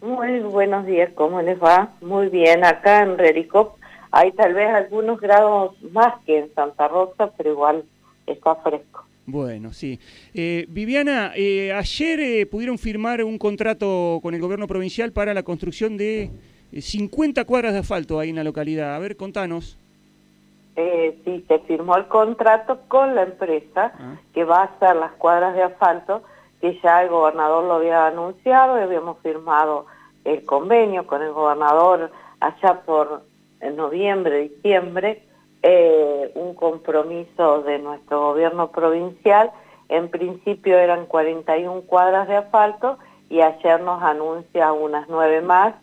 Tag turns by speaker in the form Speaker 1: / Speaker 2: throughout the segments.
Speaker 1: Muy buenos días, ¿cómo les va? Muy bien, acá en Rericop hay tal vez algunos grados más que en Santa Rosa, pero igual está fresco.
Speaker 2: Bueno, sí. Eh, Viviana, eh, ayer eh, pudieron firmar un contrato con el gobierno provincial para la construcción de 50 cuadras de asfalto ahí en la localidad. A ver, contanos.
Speaker 1: sí, se firmó el contrato con la empresa ah. que va a hacer las cuadras de asfalto, que ya el gobernador lo había anunciado y habíamos firmado el convenio con el gobernador allá por noviembre, diciembre, eh, un compromiso de nuestro gobierno provincial. En principio eran 41 cuadras de asfalto y ayer nos anuncia unas nueve más.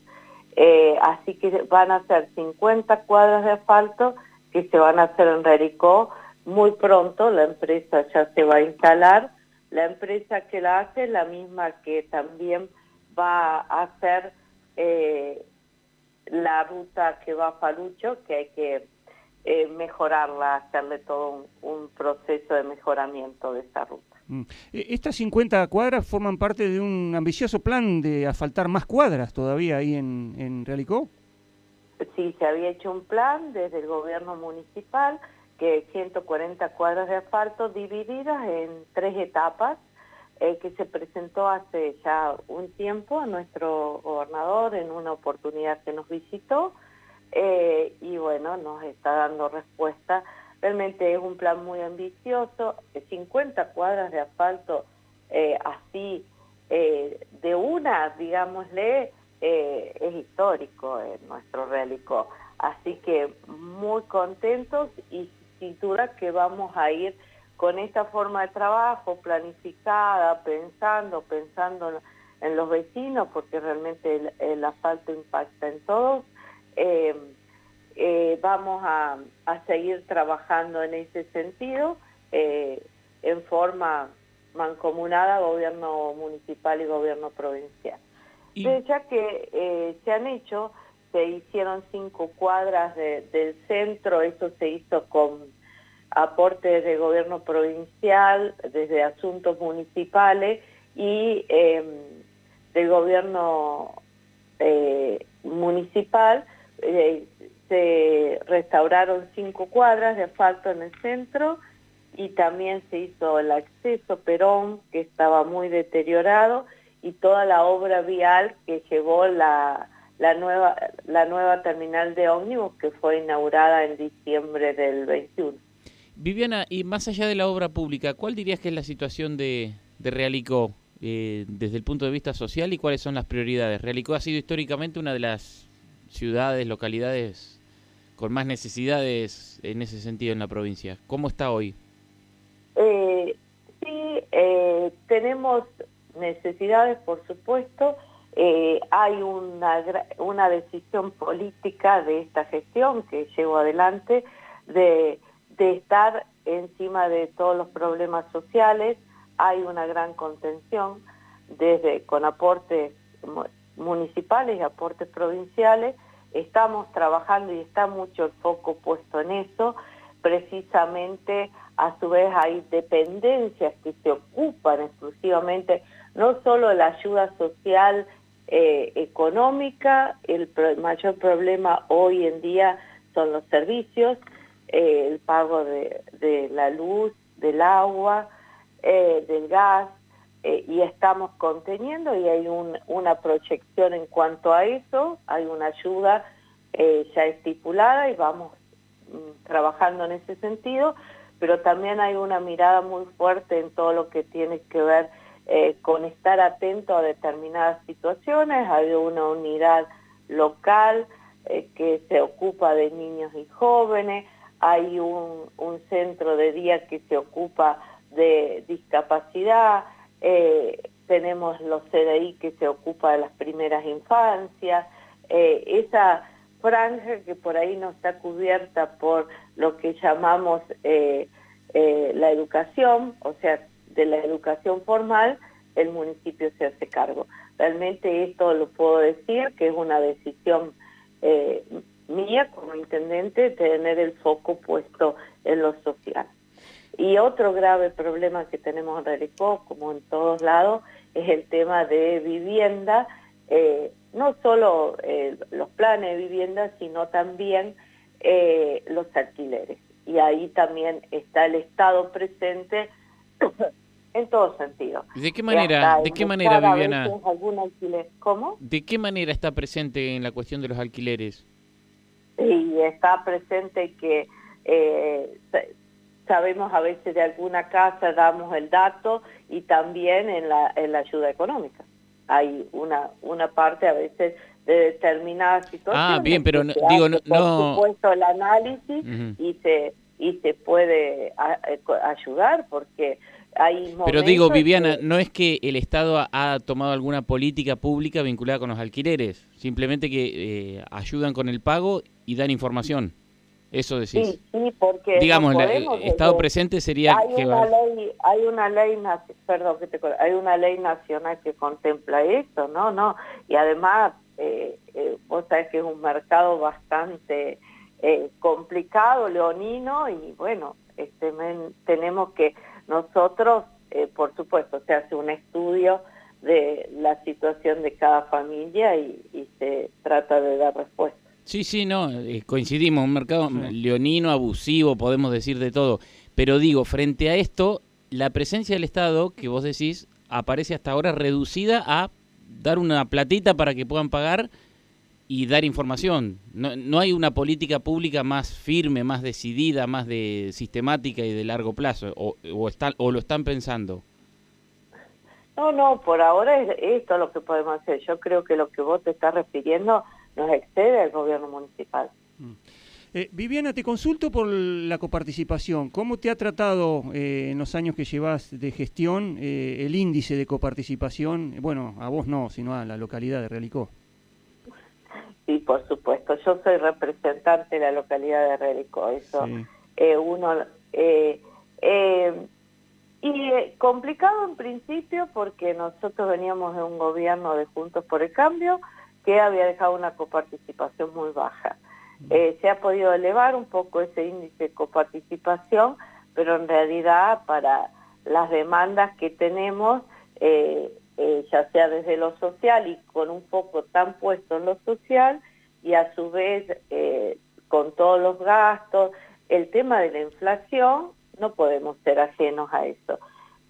Speaker 1: Eh, así que van a ser 50 cuadras de asfalto que se van a hacer en Rericó muy pronto. La empresa ya se va a instalar. La empresa que la hace es la misma que también va a hacer eh, la ruta que va a Falucho, que hay que eh, mejorarla, hacerle todo un, proceso de mejoramiento de esa ruta.
Speaker 2: Mm. Eh, estas 50 cuadras forman parte de un ambicioso plan de asfaltar más cuadras todavía ahí en, en Realicó.
Speaker 1: Sí, se había hecho un plan desde el gobierno municipal que 140 cuadras de asfalto divididas en tres etapas eh, que se presentó hace ya un tiempo a nuestro gobernador en una oportunidad que nos visitó eh, y bueno, nos está dando respuesta. Realmente es un plan muy ambicioso, 50 cuadras de asfalto eh, así, eh, de una, digámosle, es histórico en nuestro Realico. Así que muy contentos y sin duda que vamos a ir con esta forma de trabajo planificada, pensando, pensando en los vecinos, porque realmente el asfalto impacta en todos, eh, eh, vamos a, seguir trabajando en ese sentido eh, en forma mancomunada gobierno municipal y gobierno provincial. ya que se han hecho, se hicieron cinco cuadras del centro, eso se hizo con aportes de gobierno provincial, desde asuntos municipales y em, del gobierno municipal, eh, se restauraron cinco cuadras de asfalto en el centro y también se hizo el acceso Perón, que estaba muy deteriorado, y toda la obra vial que llevó la, la, nueva, la nueva terminal de ómnibus que fue inaugurada en diciembre del 21.
Speaker 3: Viviana, y más allá de la obra pública, ¿cuál dirías que es la situación de, de Realicó eh, desde el punto de vista social y cuáles son las prioridades? Realicó ha sido históricamente una de las ciudades, localidades con más necesidades en ese sentido en la provincia. ¿Cómo está hoy?
Speaker 1: Eh, sí, eh, tenemos necesidades, por supuesto. Eh, hay una, una decisión política de esta gestión que llevo adelante de, estar encima de todos los problemas sociales. Hay una gran contención desde con aportes municipales y aportes provinciales, estamos trabajando y está mucho el foco puesto en eso, precisamente a su vez hay dependencias que se ocupan exclusivamente no solo de la ayuda social eh, económica, el mayor problema hoy en día son los servicios, eh, el pago de, la luz, del agua, eh, del gas, y estamos conteniendo y hay una proyección en cuanto a eso, hay una ayuda ya estipulada y vamos mm, trabajando en ese sentido, pero también hay una mirada muy fuerte en todo lo que tiene que ver eh, con estar atento a determinadas situaciones, hay una unidad local que se ocupa de niños y jóvenes, hay un, un centro de día que se ocupa de discapacidad, eh, tenemos los CDI que se ocupa de las primeras infancias, eh, esa franja que por ahí no está cubierta por lo que llamamos eh, la educación, o sea, de la educación formal, el municipio se hace cargo. Realmente esto lo puedo decir, que es una decisión mía como intendente, tener el foco puesto en lo social. Y otro grave problema que tenemos en Relicó, como en todos lados, es el tema de vivienda, eh, no solo los planes de vivienda, sino también los alquileres. Y ahí también está el Estado presente en todo sentido.
Speaker 3: ¿De qué manera, de qué manera Viviana?
Speaker 1: ¿Cómo?
Speaker 3: ¿De qué manera está presente en la cuestión de los alquileres?
Speaker 1: Sí, está presente que eh, sabemos a veces de alguna casa, damos el dato y también en la, en la ayuda económica. Hay una, una parte a veces de determinadas situaciones.
Speaker 3: Ah, bien, pero digo, no...
Speaker 1: Por supuesto el análisis y se y se puede eh, ayudar porque
Speaker 3: pero digo, Viviana, no es que el Estado ha, tomado alguna política pública vinculada con los alquileres, simplemente que eh, ayudan con el pago y dan información. Eso decís.
Speaker 1: Sí, sí, porque
Speaker 3: digamos, el Estado presente sería
Speaker 1: hay una ley, hay una ley, perdón, que te, hay una ley nacional que contempla eso, no, no, y además eh, eh, vos sabés que es un mercado bastante eh, complicado, leonino, y bueno, este, tenemos que nosotros, eh, por supuesto, se hace un estudio de la situación de cada familia y, se trata de dar respuesta.
Speaker 3: Sí, sí, no, eh, coincidimos, un mercado leonino, abusivo, podemos decir de todo. Pero digo, frente a esto, la presencia del Estado, que vos decís, aparece hasta ahora reducida a dar una platita para que puedan pagar y dar información. No, no, hay una política pública más firme, más decidida, más de sistemática y de largo plazo, o, o, o lo están pensando.
Speaker 1: No, no, por ahora es esto lo que podemos hacer. Yo creo que lo que vos te estás refiriendo nos excede al gobierno municipal. Mm.
Speaker 2: Eh, Viviana, te consulto por la coparticipación. ¿Cómo te ha tratado eh, en los años que llevas de gestión eh, el índice de coparticipación? Bueno, a vos no, sino a la localidad de Realicó.
Speaker 1: Sí, por supuesto. Yo soy representante de la localidad de Relico. Eso eh, uno eh, eh, y complicado en principio porque nosotros veníamos de un gobierno de Juntos por el Cambio que había dejado una coparticipación muy baja. Mm. se ha podido elevar un poco ese índice de coparticipación, pero en realidad para las demandas que tenemos eh, eh, ya sea desde lo social y con un foco tan puesto en lo social y a su vez eh, con todos los gastos, el tema de la inflación, no podemos ser ajenos a eso.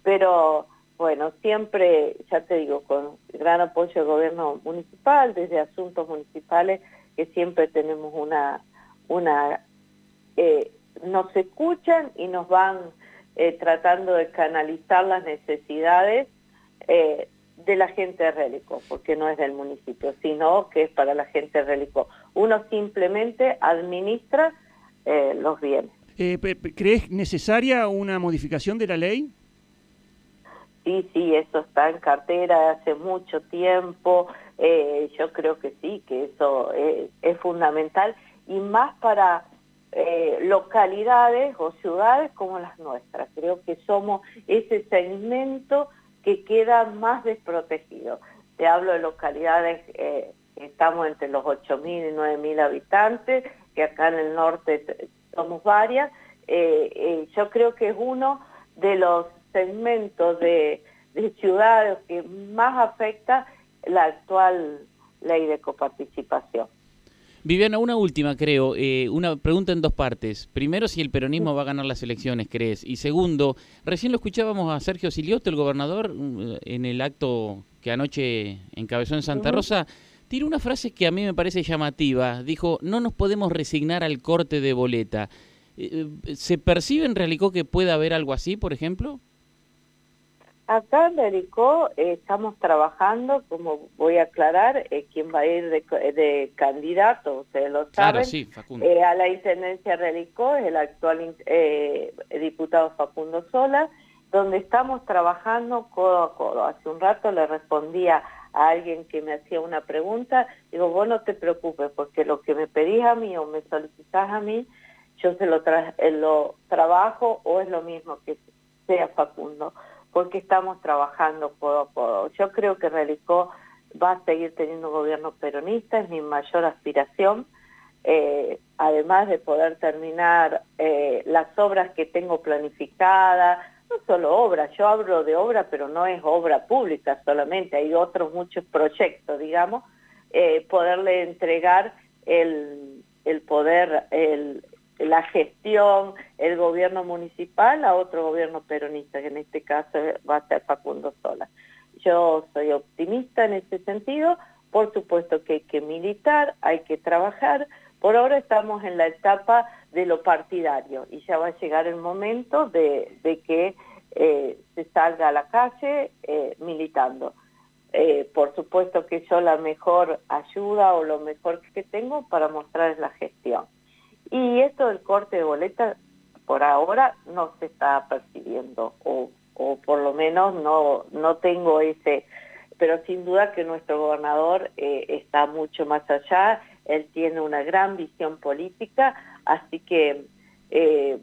Speaker 1: Pero bueno, siempre, ya te digo, con gran apoyo del gobierno municipal, desde asuntos municipales, que siempre tenemos una, una eh, nos escuchan y nos van tratando de canalizar las necesidades eh, de la gente de Rélico, porque no es del municipio, sino que es para la gente de Rélico. Uno simplemente administra eh, los bienes.
Speaker 2: Eh, ¿Crees necesaria una modificación de la ley?
Speaker 1: Sí, sí, eso está en cartera hace mucho tiempo. Eh, yo creo que sí, que eso es fundamental y más para localidades o ciudades como las nuestras. Creo que somos ese segmento que queda más desprotegido. Te hablo de localidades, eh, estamos entre los 8.000 y 9.000 habitantes, que acá en el norte somos varias. Eh, eh, yo creo que es uno de los segmentos de, de ciudades que más afecta la actual ley de coparticipación.
Speaker 3: Viviana, una última, creo. Eh, una pregunta en dos partes. Primero, si el peronismo va a ganar las elecciones, ¿crees? Y segundo, recién lo escuchábamos a Sergio Silioto, el gobernador, mm, en el acto que anoche encabezó en Santa Rosa. Tiró una frase que a mí me parece llamativa. Dijo, no nos podemos resignar al corte de boleta. Eh, eh, ¿Se percibe en realidad que pueda haber algo así, por ejemplo?
Speaker 1: Acá en Bericó eh, estamos trabajando, como voy a aclarar, eh, quién va a ir de, candidato, ustedes lo saben,
Speaker 3: eh,
Speaker 1: a la Intendencia de Bericó, es el actual diputado Facundo Sola, donde estamos trabajando codo a codo. Hace un rato le respondía a alguien que me hacía una pregunta, digo, vos no te preocupes, porque lo que me pedís a mí o me solicitas a mí, yo se lo, lo trabajo o es lo mismo que sea Facundo porque estamos trabajando codo a codo. Yo creo que Relicó va a seguir teniendo un gobierno peronista, es mi mayor aspiración, eh, además de poder terminar eh, las obras que tengo planificadas, no solo obras, yo hablo de obra, pero no es obra pública solamente, hay otros muchos proyectos, digamos, eh, poderle entregar el, el poder, el, la gestión, el gobierno municipal a otro gobierno peronista, que en este caso va a ser Facundo Sola. Yo soy optimista en ese sentido, por supuesto que hay que militar, hay que trabajar, por ahora estamos en la etapa de lo partidario y ya va a llegar el momento de, que eh, se salga a la calle eh, militando. Eh, por supuesto que yo la mejor ayuda o lo mejor que tengo para mostrar es la gestión. Y esto del corte de boleta por ahora no se está percibiendo o, o por lo menos no, no tengo ese, pero sin duda que nuestro gobernador eh, está mucho más allá, él tiene una gran visión política, así que eh,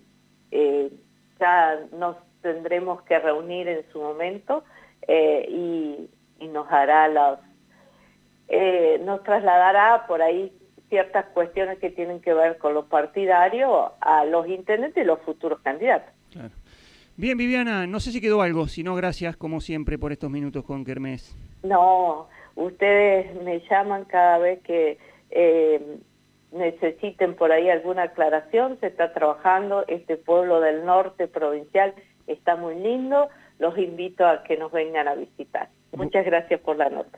Speaker 1: eh, ya nos tendremos que reunir en su momento y, y, nos hará los, nos trasladará por ahí ciertas cuestiones que tienen que ver con los partidarios a los intendentes y los futuros candidatos.
Speaker 2: Bien, Viviana, no sé si quedó algo, si no, gracias como siempre por estos minutos con Kermés.
Speaker 1: No, ustedes me llaman cada vez que eh, necesiten por ahí alguna aclaración, se está trabajando, este pueblo del norte provincial está muy lindo, los invito a que nos vengan a visitar. Muchas gracias por la nota.